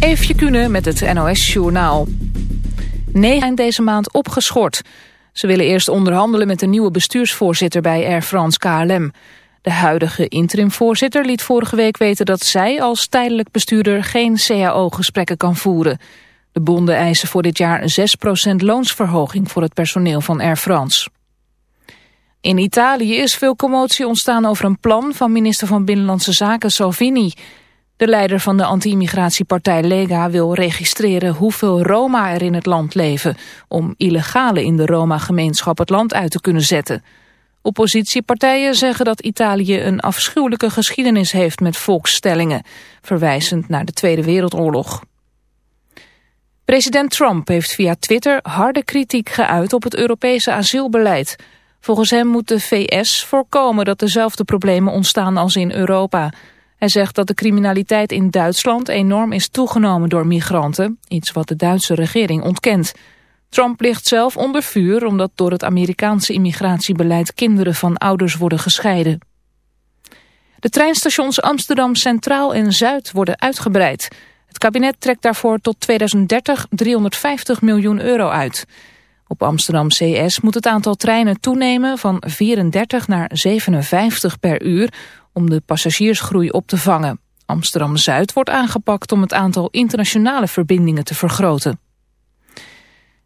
Eefje Kunnen met het NOS-journaal. Negen zijn deze maand opgeschort. Ze willen eerst onderhandelen met de nieuwe bestuursvoorzitter bij Air France KLM. De huidige interimvoorzitter liet vorige week weten dat zij als tijdelijk bestuurder geen CAO-gesprekken kan voeren. De bonden eisen voor dit jaar 6% loonsverhoging voor het personeel van Air France. In Italië is veel commotie ontstaan over een plan van minister van Binnenlandse Zaken Salvini. De leider van de anti-immigratiepartij Lega wil registreren hoeveel Roma er in het land leven... om illegale in de Roma-gemeenschap het land uit te kunnen zetten. Oppositiepartijen zeggen dat Italië een afschuwelijke geschiedenis heeft met volksstellingen... verwijzend naar de Tweede Wereldoorlog. President Trump heeft via Twitter harde kritiek geuit op het Europese asielbeleid... Volgens hem moet de VS voorkomen dat dezelfde problemen ontstaan als in Europa. Hij zegt dat de criminaliteit in Duitsland enorm is toegenomen door migranten, iets wat de Duitse regering ontkent. Trump ligt zelf onder vuur omdat door het Amerikaanse immigratiebeleid kinderen van ouders worden gescheiden. De treinstations Amsterdam Centraal en Zuid worden uitgebreid. Het kabinet trekt daarvoor tot 2030 350 miljoen euro uit. Op Amsterdam CS moet het aantal treinen toenemen van 34 naar 57 per uur om de passagiersgroei op te vangen. Amsterdam-Zuid wordt aangepakt om het aantal internationale verbindingen te vergroten.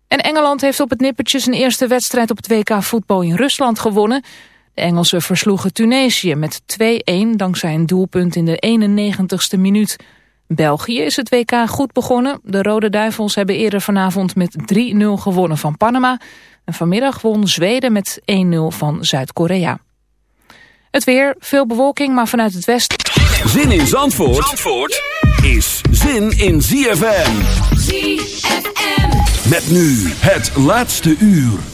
En Engeland heeft op het nippertje zijn eerste wedstrijd op het WK voetbal in Rusland gewonnen. De Engelsen versloegen Tunesië met 2-1 dankzij een doelpunt in de 91ste minuut. België is het WK goed begonnen. De Rode Duivels hebben eerder vanavond met 3-0 gewonnen van Panama. En vanmiddag won Zweden met 1-0 van Zuid-Korea. Het weer, veel bewolking, maar vanuit het westen. Zin in Zandvoort, Zandvoort is zin in ZFM. ZFM. Met nu het laatste uur.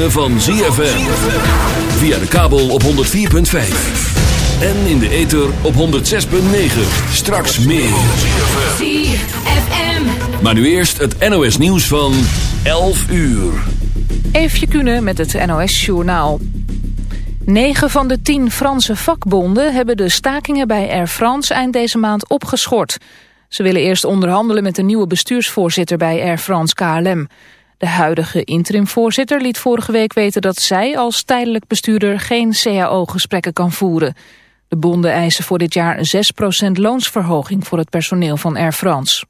Ritme van ZFM. Via de kabel op 104.5. En in de ether op 106.9. Straks meer. ZFM. Maar nu eerst het NOS nieuws van 11 uur. Eefje Kunnen met het NOS-journaal. Negen van de tien Franse vakbonden hebben de stakingen bij Air France eind deze maand opgeschort. Ze willen eerst onderhandelen met de nieuwe bestuursvoorzitter bij Air France KLM. De huidige interimvoorzitter liet vorige week weten dat zij als tijdelijk bestuurder geen CAO-gesprekken kan voeren. De bonden eisen voor dit jaar 6% loonsverhoging voor het personeel van Air France.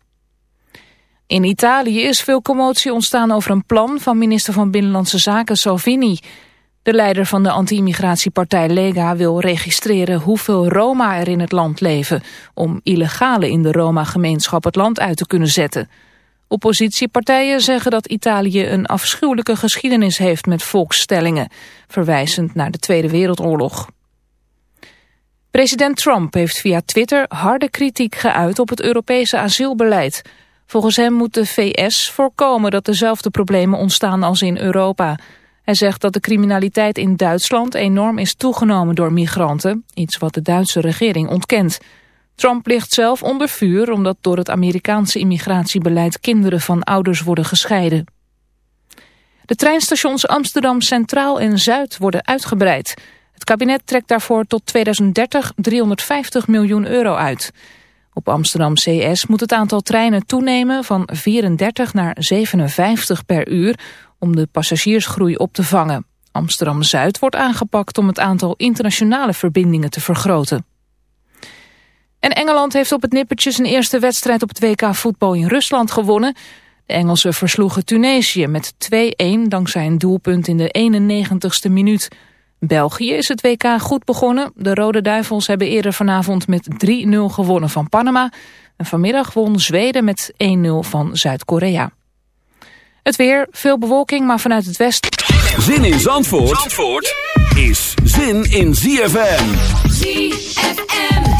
In Italië is veel commotie ontstaan over een plan van minister van Binnenlandse Zaken Salvini. De leider van de anti-immigratiepartij Lega wil registreren hoeveel Roma er in het land leven... om illegale in de Roma-gemeenschap het land uit te kunnen zetten. Oppositiepartijen zeggen dat Italië een afschuwelijke geschiedenis heeft met volksstellingen... verwijzend naar de Tweede Wereldoorlog. President Trump heeft via Twitter harde kritiek geuit op het Europese asielbeleid... Volgens hem moet de VS voorkomen dat dezelfde problemen ontstaan als in Europa. Hij zegt dat de criminaliteit in Duitsland enorm is toegenomen door migranten, iets wat de Duitse regering ontkent. Trump ligt zelf onder vuur omdat door het Amerikaanse immigratiebeleid kinderen van ouders worden gescheiden. De treinstations Amsterdam Centraal en Zuid worden uitgebreid. Het kabinet trekt daarvoor tot 2030 350 miljoen euro uit. Op Amsterdam CS moet het aantal treinen toenemen van 34 naar 57 per uur om de passagiersgroei op te vangen. Amsterdam-Zuid wordt aangepakt om het aantal internationale verbindingen te vergroten. En Engeland heeft op het nippertje zijn eerste wedstrijd op het WK voetbal in Rusland gewonnen. De Engelsen versloegen Tunesië met 2-1 dankzij een doelpunt in de 91ste minuut. België is het WK goed begonnen. De Rode Duivels hebben eerder vanavond met 3-0 gewonnen van Panama. En vanmiddag won Zweden met 1-0 van Zuid-Korea. Het weer, veel bewolking, maar vanuit het west... Zin in Zandvoort, Zandvoort is zin in ZFM. ZFM.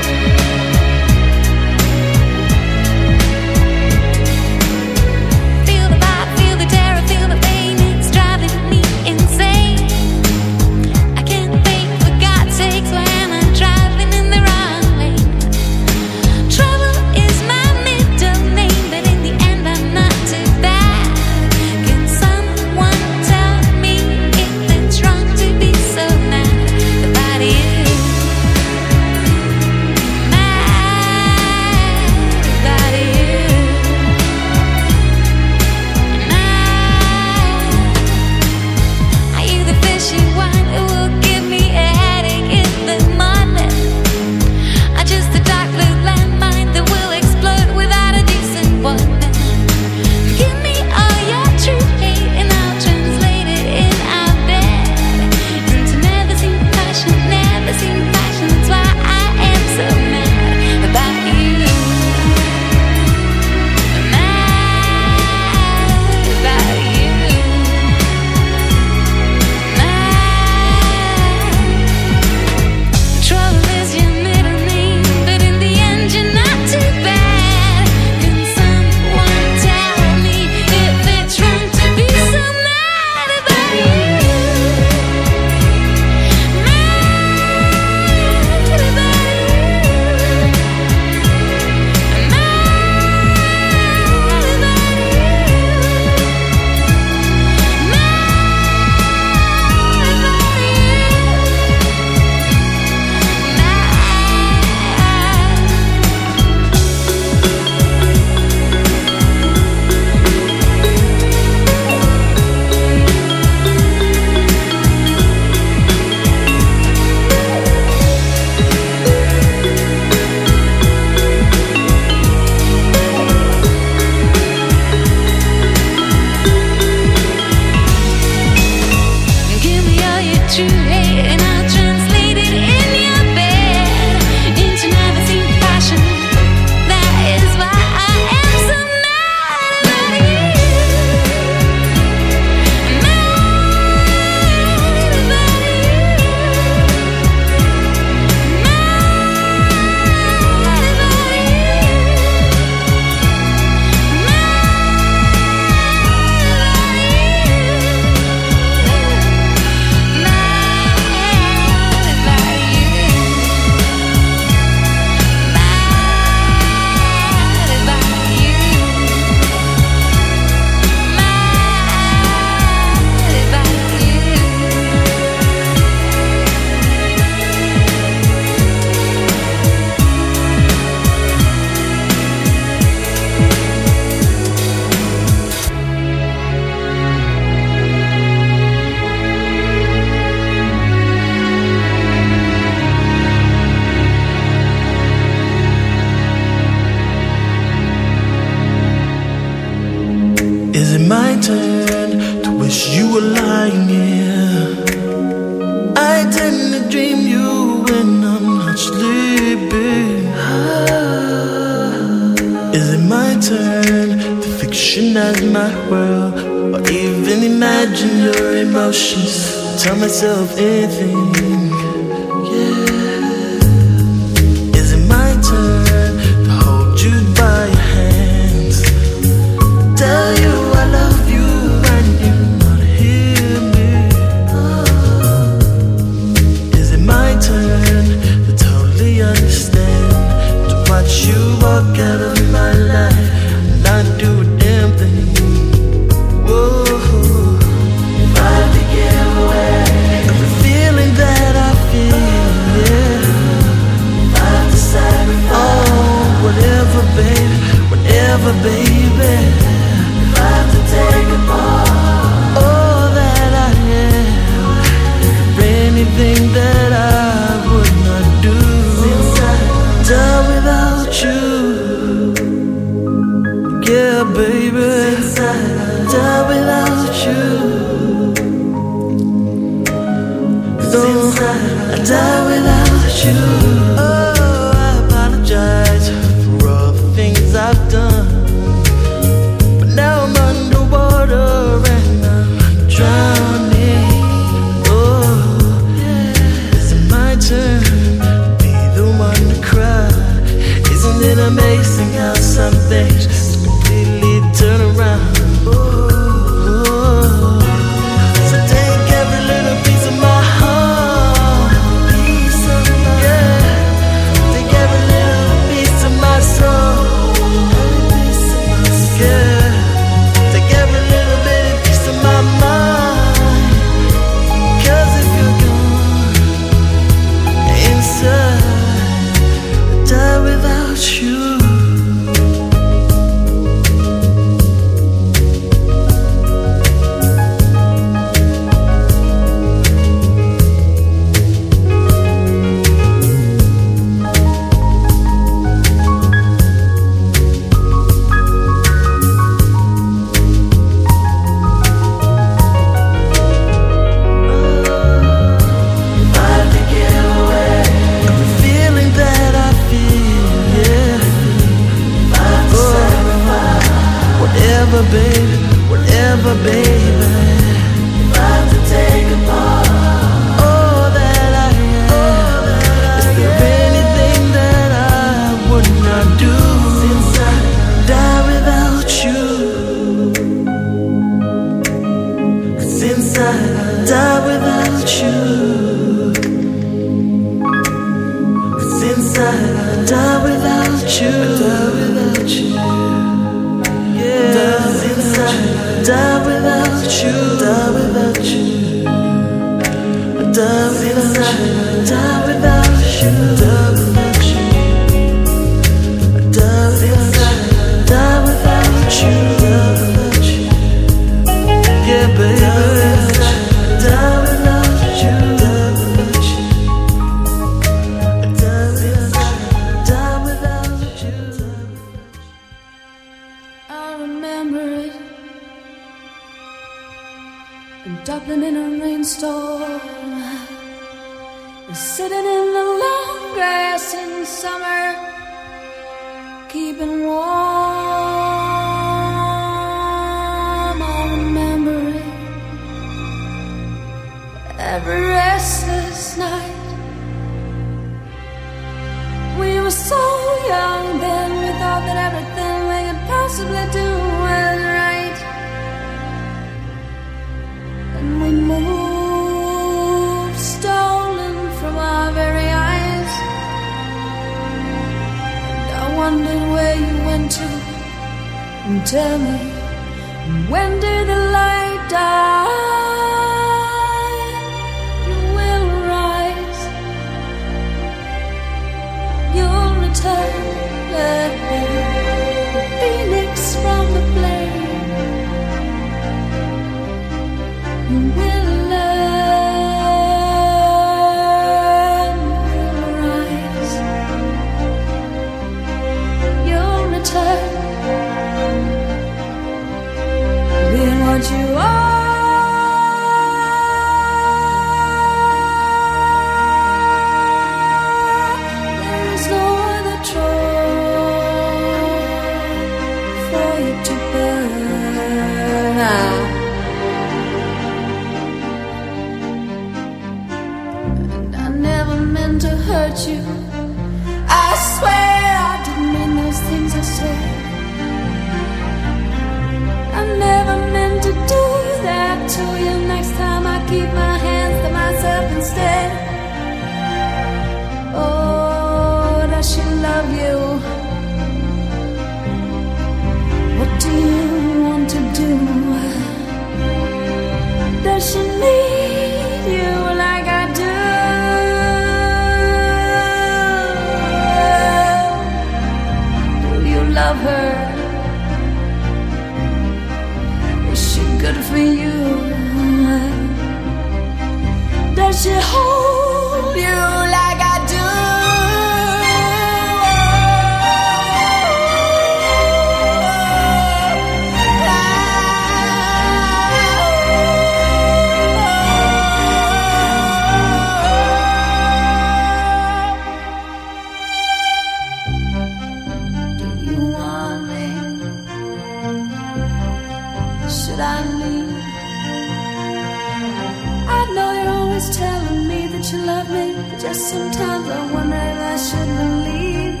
always telling me that you love me. but Just sometimes I wonder if I should believe.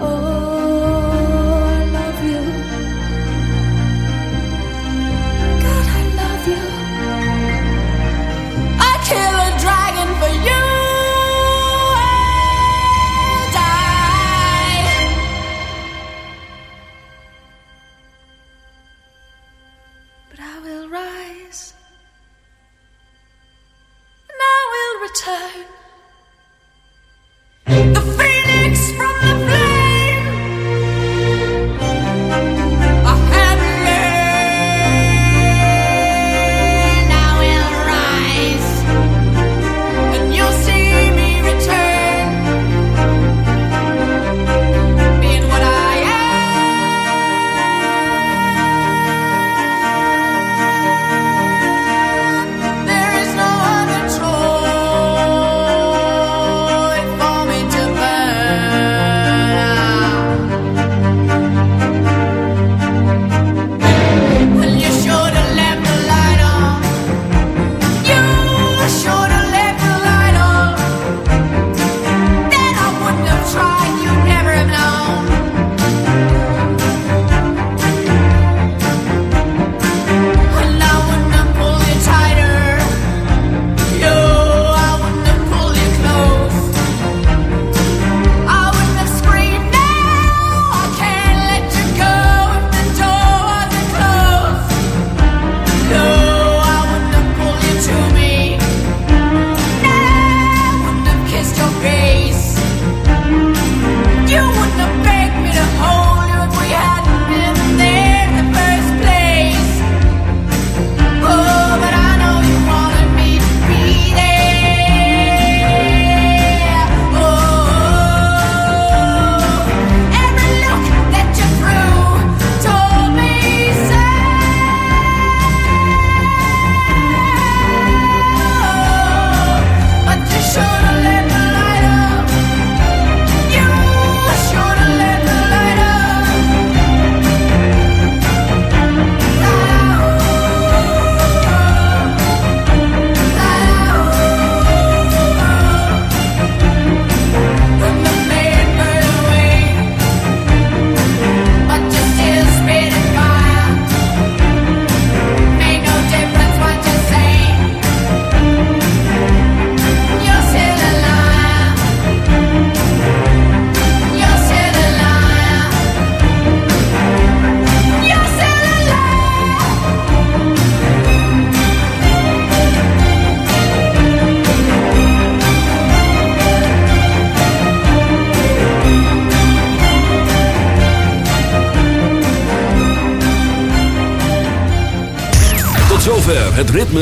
Oh.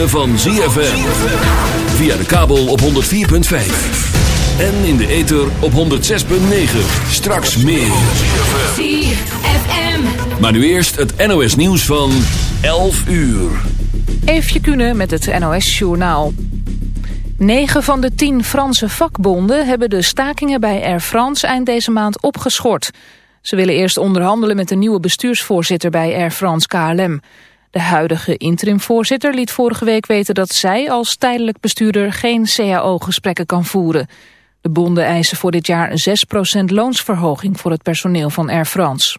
van ZFM. Via de kabel op 104.5. En in de ether op 106.9. Straks meer. Maar nu eerst het NOS nieuws van 11 uur. Even Kunnen met het NOS Journaal. 9 van de 10 Franse vakbonden hebben de stakingen bij Air France eind deze maand opgeschort. Ze willen eerst onderhandelen met de nieuwe bestuursvoorzitter bij Air France KLM. De huidige interimvoorzitter liet vorige week weten dat zij als tijdelijk bestuurder geen CAO-gesprekken kan voeren. De bonden eisen voor dit jaar 6% loonsverhoging voor het personeel van Air France.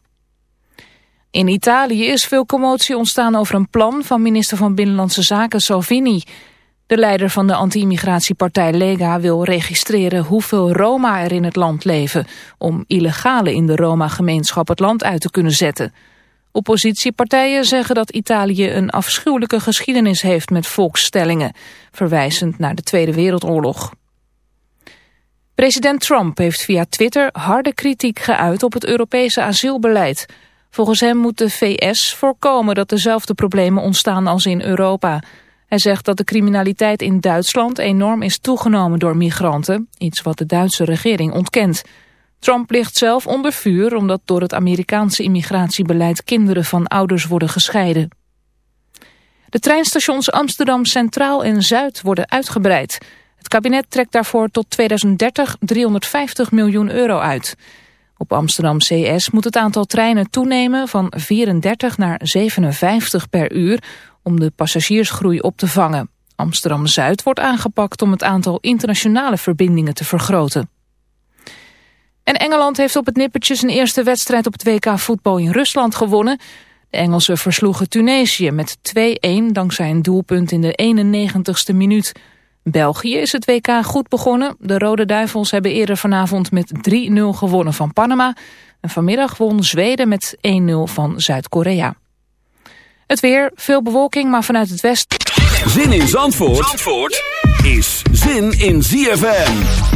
In Italië is veel commotie ontstaan over een plan van minister van Binnenlandse Zaken Salvini. De leider van de anti-immigratiepartij Lega wil registreren hoeveel Roma er in het land leven... om illegale in de Roma-gemeenschap het land uit te kunnen zetten. Oppositiepartijen zeggen dat Italië een afschuwelijke geschiedenis heeft met volksstellingen... verwijzend naar de Tweede Wereldoorlog. President Trump heeft via Twitter harde kritiek geuit op het Europese asielbeleid. Volgens hem moet de VS voorkomen dat dezelfde problemen ontstaan als in Europa... Hij zegt dat de criminaliteit in Duitsland enorm is toegenomen door migranten, iets wat de Duitse regering ontkent. Trump ligt zelf onder vuur omdat door het Amerikaanse immigratiebeleid kinderen van ouders worden gescheiden. De treinstations Amsterdam Centraal en Zuid worden uitgebreid. Het kabinet trekt daarvoor tot 2030 350 miljoen euro uit. Op Amsterdam CS moet het aantal treinen toenemen van 34 naar 57 per uur om de passagiersgroei op te vangen. Amsterdam-Zuid wordt aangepakt om het aantal internationale verbindingen te vergroten. En Engeland heeft op het nippertje zijn eerste wedstrijd op het WK voetbal in Rusland gewonnen. De Engelsen versloegen Tunesië met 2-1 dankzij een doelpunt in de 91ste minuut. België is het WK goed begonnen. De Rode Duivels hebben eerder vanavond met 3-0 gewonnen van Panama. En vanmiddag won Zweden met 1-0 van Zuid-Korea. Het weer, veel bewolking, maar vanuit het west... Zin in Zandvoort, Zandvoort is zin in ZFM.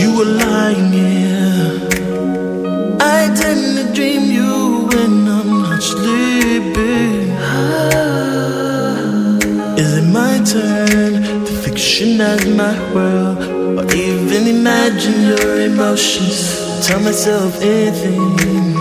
You were lying here. I didn't dream you when I'm not sleeping. Ah. Is it my turn to fictionize my world? Or even imagine your emotions? Tell myself anything.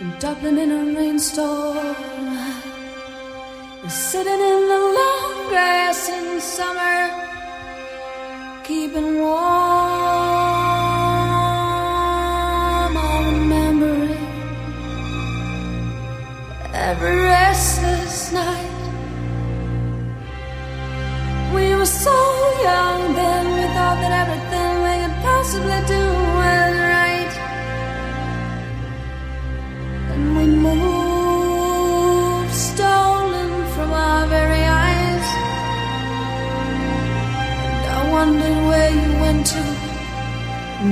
in Dublin in a rainstorm. Sitting in the long grass in summer, keeping warm. I remember it. Every rest.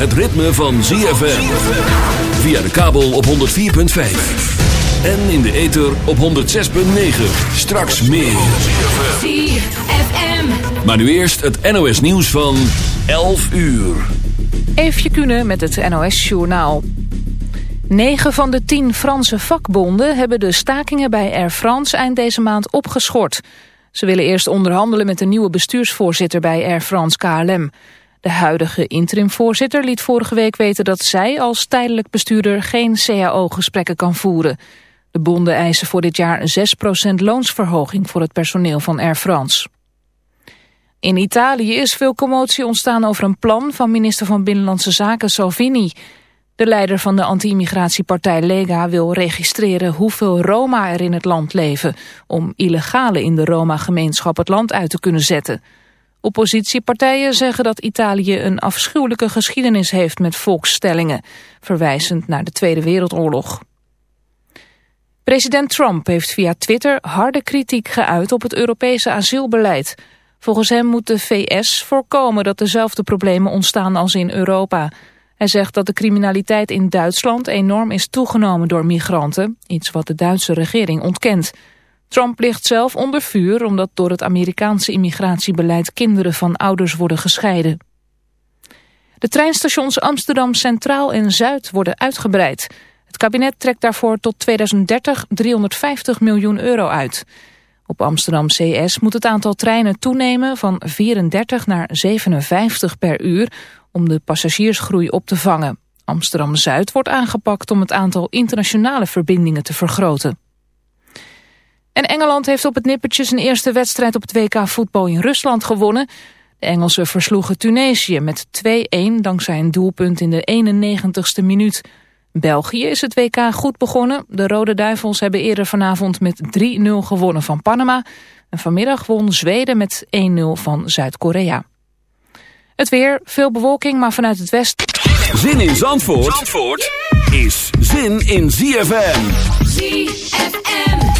het ritme van ZFM. Via de kabel op 104.5. En in de ether op 106.9. Straks meer. ZFM. Maar nu eerst het NOS nieuws van 11 uur. Eefje kunnen met het NOS Journaal. 9 van de 10 Franse vakbonden hebben de stakingen bij Air France eind deze maand opgeschort. Ze willen eerst onderhandelen met de nieuwe bestuursvoorzitter bij Air France KLM. De huidige interimvoorzitter liet vorige week weten dat zij als tijdelijk bestuurder geen CAO-gesprekken kan voeren. De bonden eisen voor dit jaar 6% loonsverhoging voor het personeel van Air France. In Italië is veel commotie ontstaan over een plan van minister van Binnenlandse Zaken Salvini. De leider van de anti-immigratiepartij Lega wil registreren hoeveel Roma er in het land leven... om illegale in de Roma-gemeenschap het land uit te kunnen zetten. Oppositiepartijen zeggen dat Italië een afschuwelijke geschiedenis heeft met volksstellingen... verwijzend naar de Tweede Wereldoorlog. President Trump heeft via Twitter harde kritiek geuit op het Europese asielbeleid... Volgens hem moet de VS voorkomen dat dezelfde problemen ontstaan als in Europa. Hij zegt dat de criminaliteit in Duitsland enorm is toegenomen door migranten, iets wat de Duitse regering ontkent. Trump ligt zelf onder vuur omdat door het Amerikaanse immigratiebeleid kinderen van ouders worden gescheiden. De treinstations Amsterdam Centraal en Zuid worden uitgebreid. Het kabinet trekt daarvoor tot 2030 350 miljoen euro uit. Op Amsterdam CS moet het aantal treinen toenemen van 34 naar 57 per uur om de passagiersgroei op te vangen. Amsterdam-Zuid wordt aangepakt om het aantal internationale verbindingen te vergroten. En Engeland heeft op het nippertje zijn eerste wedstrijd op het WK voetbal in Rusland gewonnen. De Engelsen versloegen Tunesië met 2-1 dankzij een doelpunt in de 91ste minuut. België is het WK goed begonnen. De Rode Duivels hebben eerder vanavond met 3-0 gewonnen van Panama. En vanmiddag won Zweden met 1-0 van Zuid-Korea. Het weer, veel bewolking, maar vanuit het west... Zin in Zandvoort, Zandvoort is zin in ZFM. ZFM.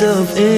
myself in.